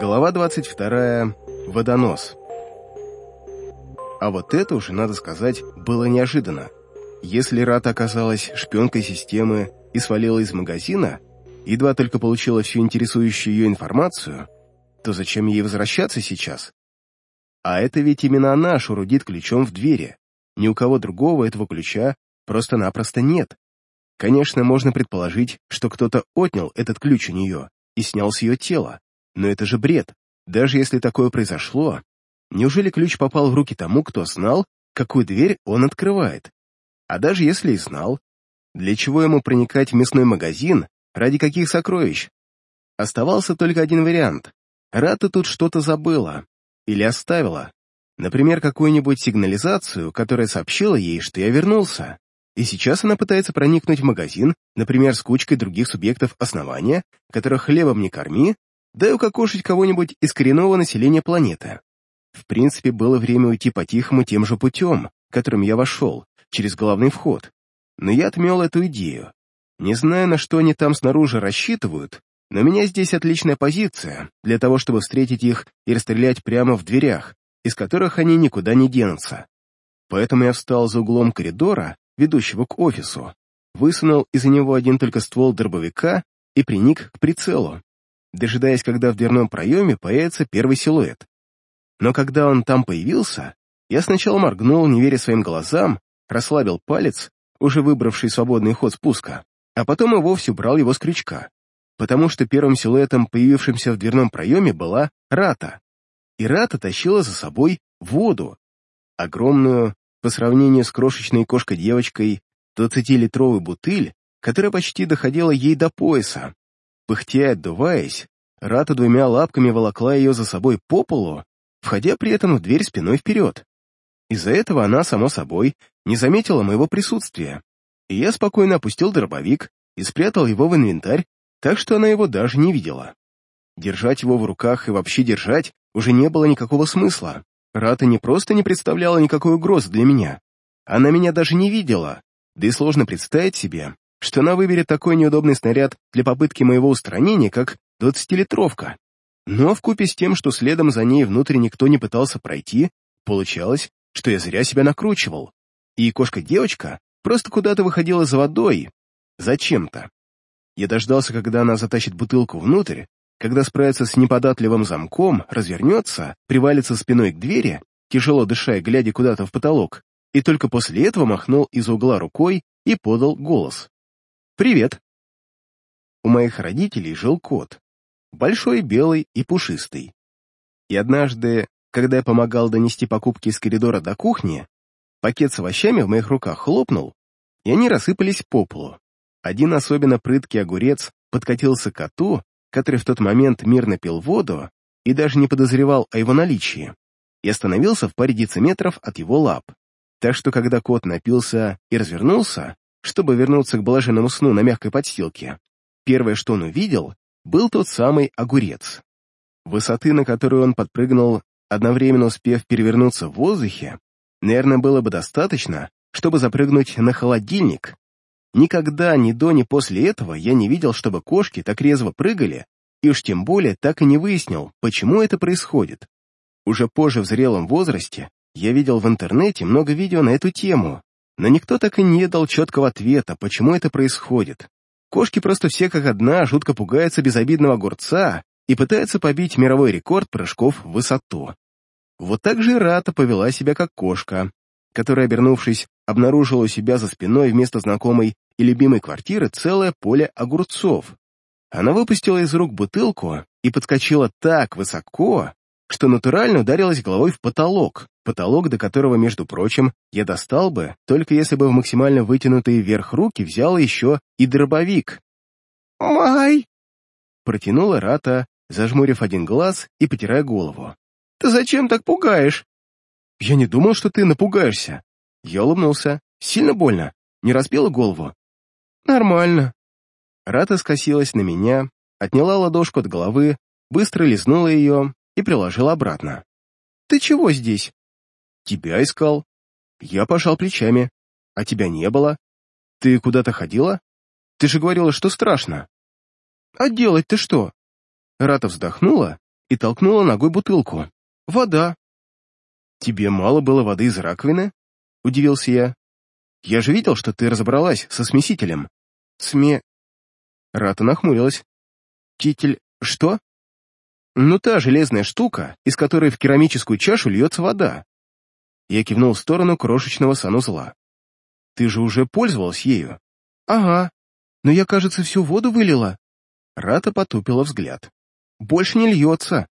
Глава 22. Водонос. А вот это уже, надо сказать, было неожиданно. Если Рата оказалась шпионкой системы и свалила из магазина, едва только получила всю интересующую ее информацию, то зачем ей возвращаться сейчас? А это ведь именно она шурудит ключом в двери. Ни у кого другого этого ключа просто-напросто нет. Конечно, можно предположить, что кто-то отнял этот ключ у нее и снял с ее тела. Но это же бред. Даже если такое произошло, неужели ключ попал в руки тому, кто знал, какую дверь он открывает? А даже если и знал, для чего ему проникать в мясной магазин, ради каких сокровищ? Оставался только один вариант. Рата тут что-то забыла. Или оставила. Например, какую-нибудь сигнализацию, которая сообщила ей, что я вернулся. И сейчас она пытается проникнуть в магазин, например, с кучкой других субъектов основания, которых хлебом не корми, да и укокошить кого-нибудь из коренного населения планеты. В принципе, было время уйти по-тихому тем же путем, которым я вошел, через главный вход. Но я отмел эту идею. Не знаю, на что они там снаружи рассчитывают, но у меня здесь отличная позиция для того, чтобы встретить их и расстрелять прямо в дверях, из которых они никуда не денутся. Поэтому я встал за углом коридора, ведущего к офису, высунул из-за него один только ствол дробовика и приник к прицелу, дожидаясь, когда в дверном проеме появится первый силуэт. Но когда он там появился, я сначала моргнул, не веря своим глазам, расслабил палец, уже выбравший свободный ход спуска, а потом и вовсе убрал его с крючка, потому что первым силуэтом, появившимся в дверном проеме, была Рата. И Рата тащила за собой воду, огромную, по сравнению с крошечной кошкой-девочкой, 20-литровую бутыль, которая почти доходила ей до пояса, Пыхтя и отдуваясь, Рата двумя лапками волокла ее за собой по полу, входя при этом в дверь спиной вперед. Из-за этого она, само собой, не заметила моего присутствия, и я спокойно опустил дробовик и спрятал его в инвентарь, так что она его даже не видела. Держать его в руках и вообще держать уже не было никакого смысла. Рата не просто не представляла никакой угрозы для меня. Она меня даже не видела, да и сложно представить себе, что она выберет такой неудобный снаряд для попытки моего устранения, как двадцатилитровка. Но вкупе с тем, что следом за ней внутрь никто не пытался пройти, получалось, что я зря себя накручивал. И кошка-девочка просто куда-то выходила за водой. Зачем-то. Я дождался, когда она затащит бутылку внутрь, когда справится с неподатливым замком, развернется, привалится спиной к двери, тяжело дыша глядя куда-то в потолок, и только после этого махнул из угла рукой и подал голос. «Привет!» У моих родителей жил кот, большой, белый и пушистый. И однажды, когда я помогал донести покупки из коридора до кухни, пакет с овощами в моих руках хлопнул, и они рассыпались по полу. Один особенно прыткий огурец подкатился к коту, который в тот момент мирно пил воду и даже не подозревал о его наличии, и остановился в паре дециметров от его лап. Так что, когда кот напился и развернулся, чтобы вернуться к блаженному сну на мягкой подстилке, первое, что он увидел, был тот самый огурец. Высоты, на которую он подпрыгнул, одновременно успев перевернуться в воздухе, наверное, было бы достаточно, чтобы запрыгнуть на холодильник. Никогда ни до, ни после этого я не видел, чтобы кошки так резво прыгали, и уж тем более так и не выяснил, почему это происходит. Уже позже, в зрелом возрасте, я видел в интернете много видео на эту тему, но никто так и не дал четкого ответа, почему это происходит. Кошки просто все как одна жутко пугаются безобидного огурца и пытаются побить мировой рекорд прыжков в высоту. Вот так же Рата повела себя как кошка, которая, обернувшись, обнаружила у себя за спиной вместо знакомой и любимой квартиры целое поле огурцов. Она выпустила из рук бутылку и подскочила так высоко, что натурально ударилась головой в потолок, потолок, до которого, между прочим, я достал бы, только если бы в максимально вытянутые вверх руки взял еще и дробовик. «Май!» — протянула Рата, зажмурив один глаз и потирая голову. «Ты зачем так пугаешь?» «Я не думал, что ты напугаешься». Я улыбнулся. «Сильно больно? Не разбила голову?» «Нормально». Рата скосилась на меня, отняла ладошку от головы, быстро лизнула ее и приложила обратно. «Ты чего здесь?» Тебя искал. Я пожал плечами. А тебя не было. Ты куда-то ходила? Ты же говорила, что страшно. А делать ты что? Рата вздохнула и толкнула ногой бутылку. «Вода». «Тебе мало было воды из раковины?» — удивился я. «Я же видел, что ты разобралась со смесителем». «Сме...» Рата нахмурилась. «Китель... что?» «Ну, та железная штука, из которой в керамическую чашу льется вода». Я кивнул в сторону крошечного санузла. «Ты же уже пользовалась ею?» «Ага, но я, кажется, всю воду вылила». Рата потупила взгляд. «Больше не льется».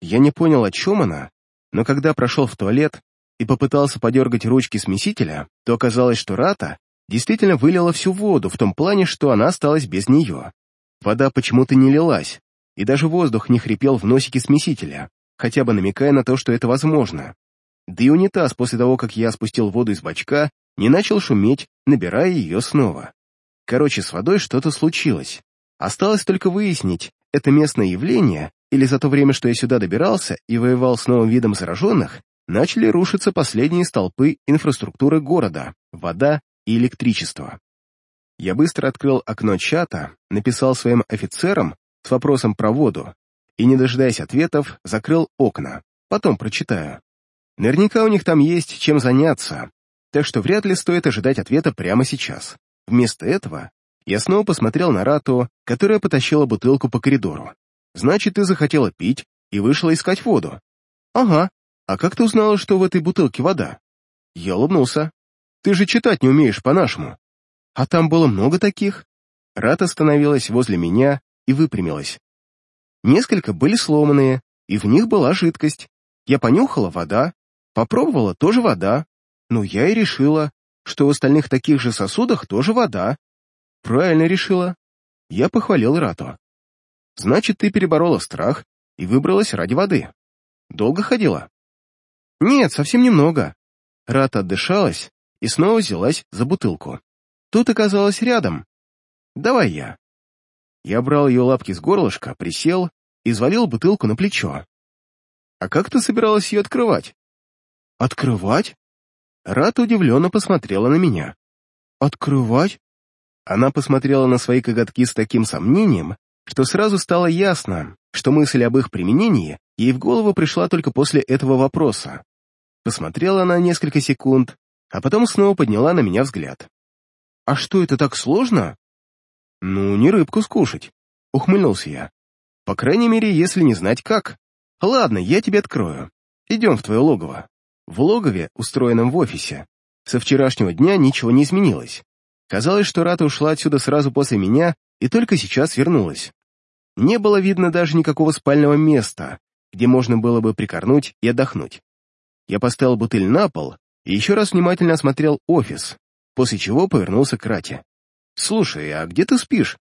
Я не понял, о чем она, но когда прошел в туалет и попытался подергать ручки смесителя, то оказалось, что Рата действительно вылила всю воду в том плане, что она осталась без нее. Вода почему-то не лилась, и даже воздух не хрипел в носике смесителя, хотя бы намекая на то, что это возможно. Да и унитаз после того, как я спустил воду из бачка, не начал шуметь, набирая ее снова. Короче, с водой что-то случилось. Осталось только выяснить, это местное явление, или за то время, что я сюда добирался и воевал с новым видом зараженных, начали рушиться последние столпы инфраструктуры города, вода и электричество. Я быстро открыл окно чата, написал своим офицерам с вопросом про воду и, не дожидаясь ответов, закрыл окна. Потом прочитаю. Наверняка у них там есть чем заняться, так что вряд ли стоит ожидать ответа прямо сейчас. Вместо этого я снова посмотрел на Рату, которая потащила бутылку по коридору. «Значит, ты захотела пить и вышла искать воду?» «Ага. А как ты узнала, что в этой бутылке вода?» Я улыбнулся. «Ты же читать не умеешь по-нашему». «А там было много таких?» Рата остановилась возле меня и выпрямилась. Несколько были сломанные, и в них была жидкость. Я понюхала вода, попробовала тоже вода. Ну, я и решила, что в остальных таких же сосудах тоже вода. Правильно решила. Я похвалил Рату. Значит, ты переборола страх и выбралась ради воды. Долго ходила? Нет, совсем немного. Рата отдышалась и снова взялась за бутылку. Тут оказалось рядом. Давай я. Я брал ее лапки с горлышка, присел и взвалил бутылку на плечо. А как ты собиралась ее открывать? Открывать? Рата удивленно посмотрела на меня. Открывать? Она посмотрела на свои коготки с таким сомнением, что сразу стало ясно, что мысль об их применении ей в голову пришла только после этого вопроса. Посмотрела она несколько секунд, а потом снова подняла на меня взгляд. «А что, это так сложно?» «Ну, не рыбку скушать», — ухмыльнулся я. «По крайней мере, если не знать как. Ладно, я тебе открою. Идем в твое логово». В логове, устроенном в офисе, со вчерашнего дня ничего не изменилось. Казалось, что Рата ушла отсюда сразу после меня и только сейчас вернулась. Не было видно даже никакого спального места, где можно было бы прикорнуть и отдохнуть. Я поставил бутыль на пол и еще раз внимательно осмотрел офис, после чего повернулся к Рате. «Слушай, а где ты спишь?»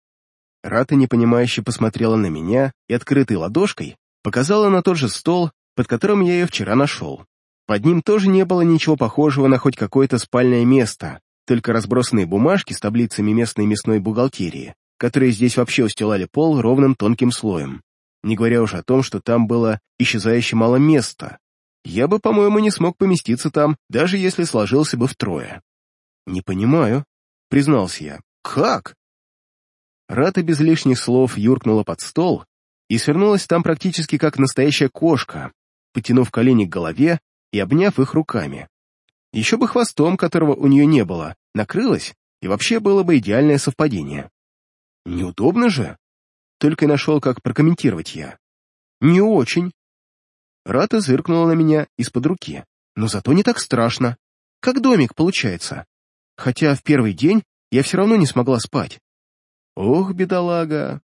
Рата непонимающе посмотрела на меня и открытой ладошкой показала на тот же стол, под которым я ее вчера нашел. Под ним тоже не было ничего похожего на хоть какое-то спальное место, только разбросанные бумажки с таблицами местной мясной бухгалтерии, которые здесь вообще устилали пол ровным тонким слоем. Не говоря уж о том, что там было исчезающе мало места. Я бы, по-моему, не смог поместиться там, даже если сложился бы втрое. «Не понимаю», — признался я. «Как?» Рата без лишних слов юркнула под стол и свернулась там практически как настоящая кошка, потянув колени к голове и обняв их руками. Еще бы хвостом, которого у нее не было, накрылась, и вообще было бы идеальное совпадение. Неудобно же? Только и нашел, как прокомментировать я. Не очень. Рата зыркнула на меня из-под руки, но зато не так страшно. Как домик получается. Хотя в первый день я все равно не смогла спать. Ох, бедолага.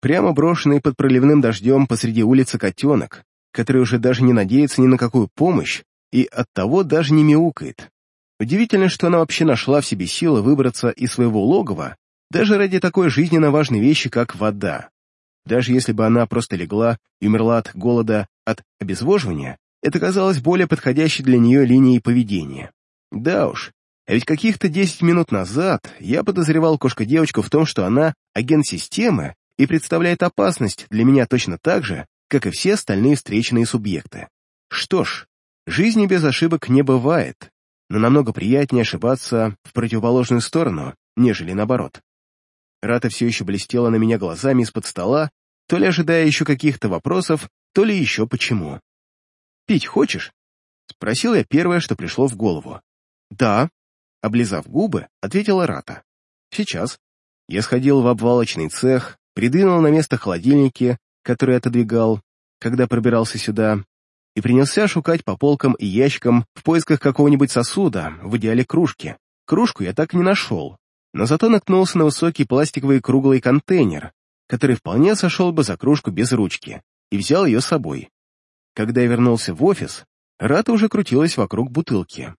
Прямо брошенный под проливным дождем посреди улицы котенок, который уже даже не надеется ни на какую помощь, и оттого даже не мяукает. Удивительно, что она вообще нашла в себе силы выбраться из своего логова даже ради такой жизненно важной вещи, как вода. Даже если бы она просто легла и умерла от голода, от обезвоживания, это казалось более подходящей для нее линией поведения. Да уж, а ведь каких-то 10 минут назад я подозревал кошка-девочку в том, что она агент системы и представляет опасность для меня точно так же, как и все остальные встреченные субъекты. Что ж, Жизни без ошибок не бывает, но намного приятнее ошибаться в противоположную сторону, нежели наоборот. Рата все еще блестела на меня глазами из-под стола, то ли ожидая еще каких-то вопросов, то ли еще почему. «Пить хочешь?» — спросил я первое, что пришло в голову. «Да», — облизав губы, ответила Рата. «Сейчас». Я сходил в обвалочный цех, придвинул на место холодильники, которые отодвигал, когда пробирался сюда, и принялся шукать по полкам и ящикам в поисках какого-нибудь сосуда, в идеале кружки. Кружку я так и не нашел, но зато наткнулся на высокий пластиковый круглый контейнер, который вполне сошел бы за кружку без ручки, и взял ее с собой. Когда я вернулся в офис, Рата уже крутилась вокруг бутылки.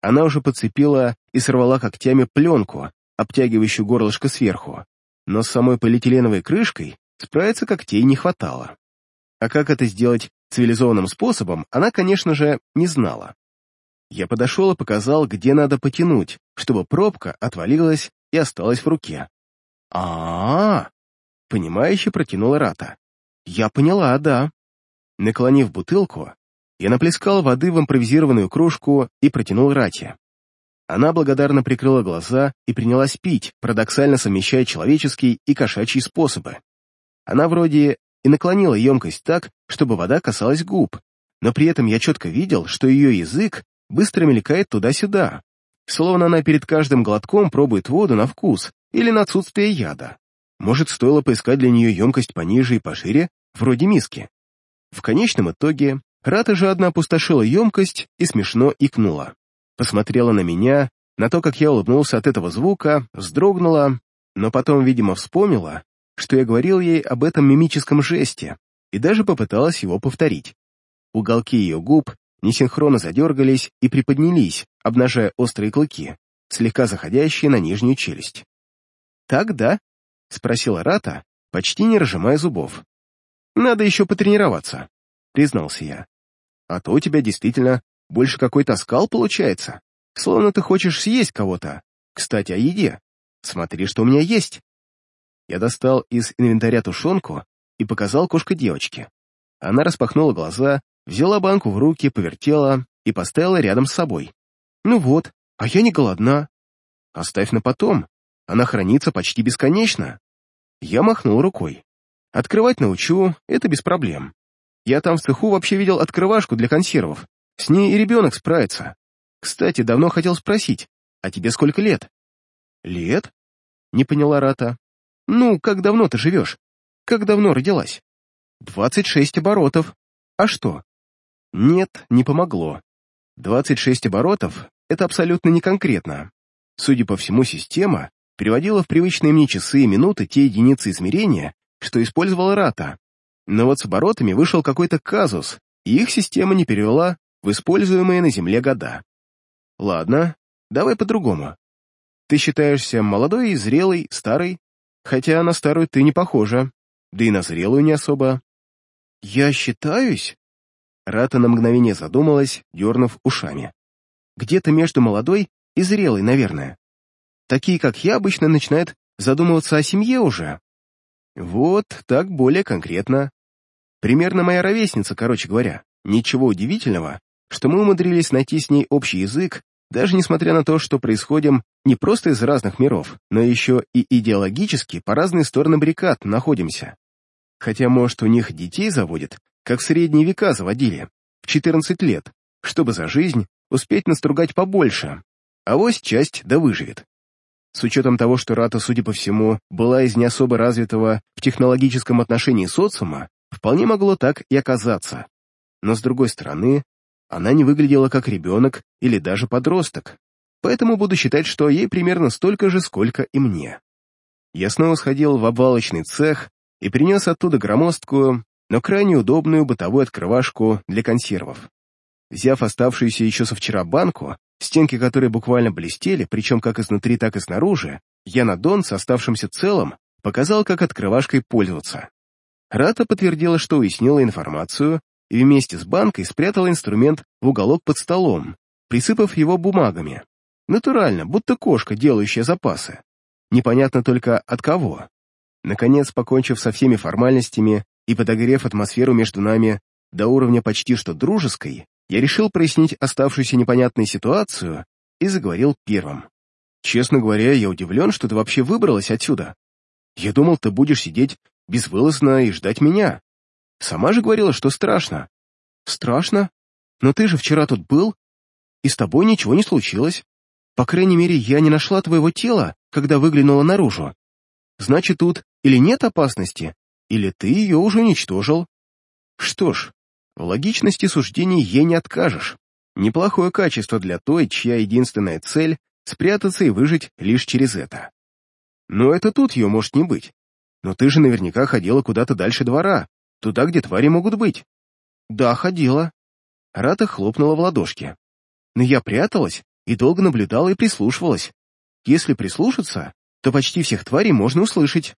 Она уже подцепила и сорвала когтями пленку, обтягивающую горлышко сверху, но с самой полиэтиленовой крышкой справиться когтей не хватало. А как это сделать цивилизованным способом, она, конечно же, не знала. Я подошел и показал, где надо потянуть, чтобы пробка отвалилась и осталась в руке. а а, -а понимающе протянула Рата. «Я поняла, да». Наклонив бутылку, я наплескал воды в импровизированную кружку и протянул Рате. Она благодарно прикрыла глаза и принялась пить, парадоксально совмещая человеческий и кошачий способы. Она вроде и наклонила емкость так, чтобы вода касалась губ, но при этом я четко видел, что ее язык быстро мелькает туда-сюда, словно она перед каждым глотком пробует воду на вкус или на отсутствие яда. Может, стоило поискать для нее емкость пониже и пошире, вроде миски. В конечном итоге Рата жадно опустошила емкость и смешно икнула. Посмотрела на меня, на то, как я улыбнулся от этого звука, вздрогнула, но потом, видимо, вспомнила, что я говорил ей об этом мимическом жесте, и даже попыталась его повторить. Уголки ее губ несинхронно задергались и приподнялись, обнажая острые клыки, слегка заходящие на нижнюю челюсть. «Так, да?» — спросила Рата, почти не разжимая зубов. «Надо еще потренироваться», — признался я. «А то у тебя действительно больше какой-то скал получается, словно ты хочешь съесть кого-то. Кстати, о еде. Смотри, что у меня есть». Я достал из инвентаря тушенку и показал кошка девочке. Она распахнула глаза, взяла банку в руки, повертела и поставила рядом с собой. «Ну вот, а я не голодна». «Оставь на потом, она хранится почти бесконечно». Я махнул рукой. «Открывать научу, это без проблем. Я там в цеху вообще видел открывашку для консервов. С ней и ребенок справится. Кстати, давно хотел спросить, а тебе сколько лет?» «Лет?» — не поняла Рата. «Ну, как давно ты живешь? Как давно родилась?» «Двадцать шесть оборотов. А что?» Нет, не помогло. 26 оборотов — это абсолютно не конкретно. Судя по всему, система переводила в привычные мне часы и минуты те единицы измерения, что использовала Рата. Но вот с оборотами вышел какой-то казус, и их система не перевела в используемые на Земле года. Ладно, давай по-другому. Ты считаешься молодой, зрелой, старой, хотя на старую ты не похожа, да и на зрелую не особо. Я считаюсь? Рата на мгновение задумалась, дернув ушами. Где-то между молодой и зрелой, наверное. Такие, как я, обычно начинают задумываться о семье уже. Вот, так более конкретно. Примерно моя ровесница, короче говоря. Ничего удивительного, что мы умудрились найти с ней общий язык, даже несмотря на то, что происходим не просто из разных миров, но еще и идеологически по разные стороны баррикад находимся. Хотя, может, у них детей заводят, как в средние века заводили, в 14 лет, чтобы за жизнь успеть настругать побольше, а вось часть да выживет. С учетом того, что Рата, судя по всему, была из не особо развитого в технологическом отношении социума, вполне могло так и оказаться. Но с другой стороны, она не выглядела как ребенок или даже подросток, поэтому буду считать, что ей примерно столько же, сколько и мне. Я снова сходил в обвалочный цех и принес оттуда громоздкую, но крайне удобную бытовую открывашку для консервов. Взяв оставшуюся еще со вчера банку, стенки которой буквально блестели, причем как изнутри, так и снаружи, я на дон с оставшимся целым показал, как открывашкой пользоваться. Рата подтвердила, что уяснила информацию и вместе с банкой спрятала инструмент в уголок под столом, присыпав его бумагами. Натурально, будто кошка, делающая запасы. Непонятно только от кого. Наконец, покончив со всеми формальностями, и подогрев атмосферу между нами до уровня почти что дружеской, я решил прояснить оставшуюся непонятную ситуацию и заговорил первым. «Честно говоря, я удивлен, что ты вообще выбралась отсюда. Я думал, ты будешь сидеть безвылазно и ждать меня. Сама же говорила, что страшно. Страшно? Но ты же вчера тут был, и с тобой ничего не случилось. По крайней мере, я не нашла твоего тела, когда выглянула наружу. Значит, тут или нет опасности, или ты ее уже уничтожил. Что ж, в логичности суждений ей не откажешь. Неплохое качество для той, чья единственная цель — спрятаться и выжить лишь через это. Но это тут ее может не быть. Но ты же наверняка ходила куда-то дальше двора, туда, где твари могут быть. Да, ходила. Рата хлопнула в ладошки. Но я пряталась и долго наблюдала и прислушивалась. Если прислушаться, то почти всех тварей можно услышать.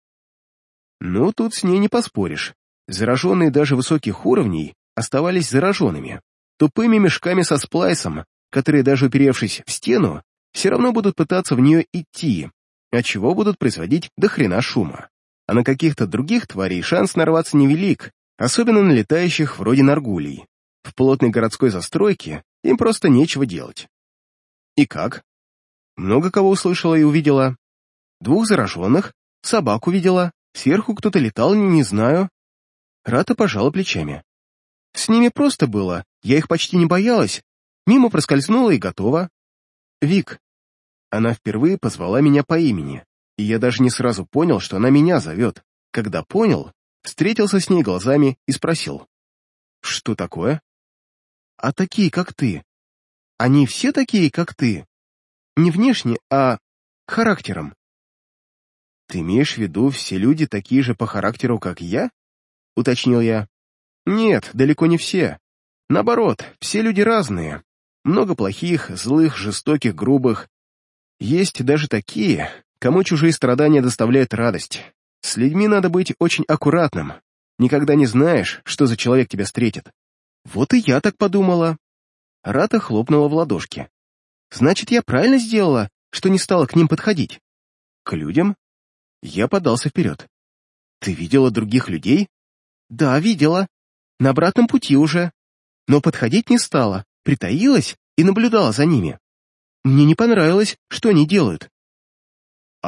Ну, тут с ней не поспоришь. Зараженные даже высоких уровней оставались зараженными тупыми мешками со сплайсом, которые, даже уперевшись в стену, все равно будут пытаться в нее идти, отчего будут производить до хрена шума. А на каких-то других тварей шанс нарваться невелик, особенно на летающих вроде наргулей. В плотной городской застройке им просто нечего делать. И как? Много кого услышала и увидела. Двух зараженных, собаку видела, сверху кто-то летал, не знаю. Рата пожала плечами. С ними просто было, я их почти не боялась. Мимо проскользнула и готова. Вик. Она впервые позвала меня по имени, и я даже не сразу понял, что она меня зовет. Когда понял, встретился с ней глазами и спросил. Что такое? А такие, как ты. Они все такие, как ты. Не внешне, а характером. Ты имеешь в виду, все люди такие же по характеру, как я? Уточнил я. Нет, далеко не все. Наоборот, все люди разные. Много плохих, злых, жестоких, грубых. Есть даже такие, кому чужие страдания доставляют радость. С людьми надо быть очень аккуратным. Никогда не знаешь, что за человек тебя встретит. Вот и я так подумала. Рата хлопнула в ладошки. Значит, я правильно сделала, что не стала к ним подходить? К людям? Я подался вперед. Ты видела других людей? Да, видела. На обратном пути уже но подходить не стала, притаилась и наблюдала за ними. Мне не понравилось, что они делают.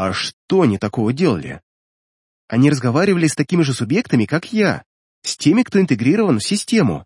А что они такого делали? Они разговаривали с такими же субъектами, как я, с теми, кто интегрирован в систему.